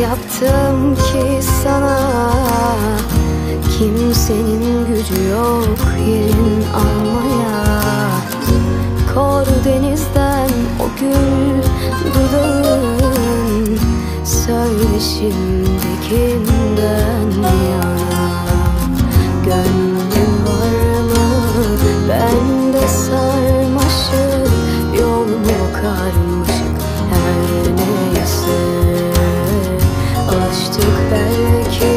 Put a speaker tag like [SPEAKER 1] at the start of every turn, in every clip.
[SPEAKER 1] yaptım ki sana? Kimsenin gücü yok yerin almaya. Kor denizden o gül dudağın Söyle şimdi kimden yana Gönlün var mı bende sarmaşık Yolumu karmışık her neyse Alıştık belki. aşk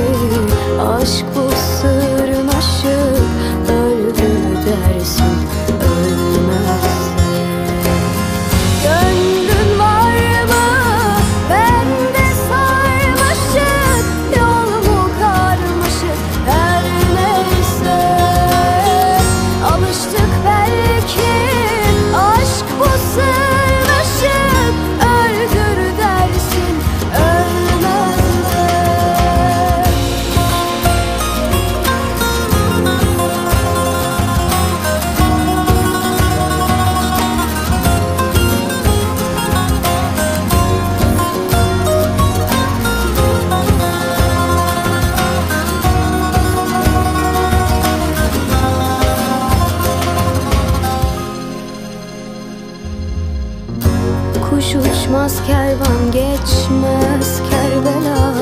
[SPEAKER 1] Kuş uçmaz kervan geçmez Kerbela.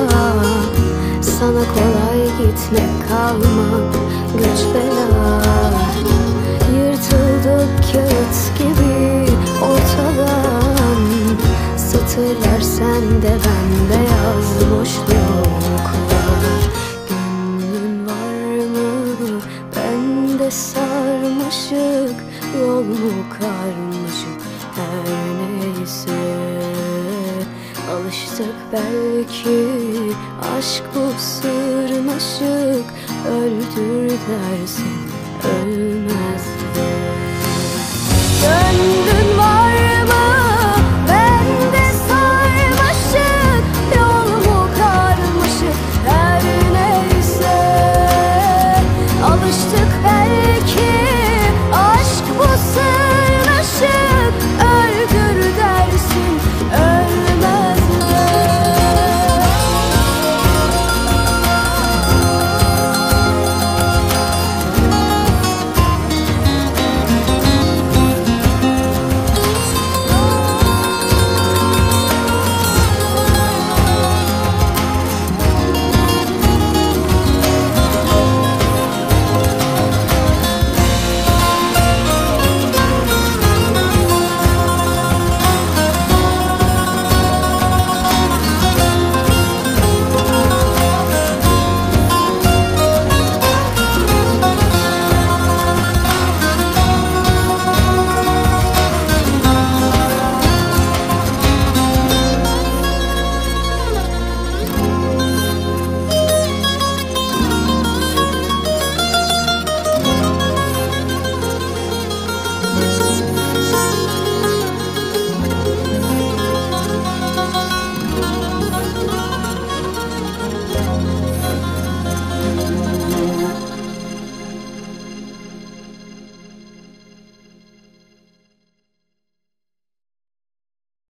[SPEAKER 1] Sana kolay gitmek kalmak güç bela. Yırtıldık kağıt gibi ortadan Satırlar sende bende yaz boşluklar. Gönlün var mı bende sarmaşık Yol mu karmaşık? Her neyse Alıştık belki aşk bu sırnaşık Öldür dersin ölmez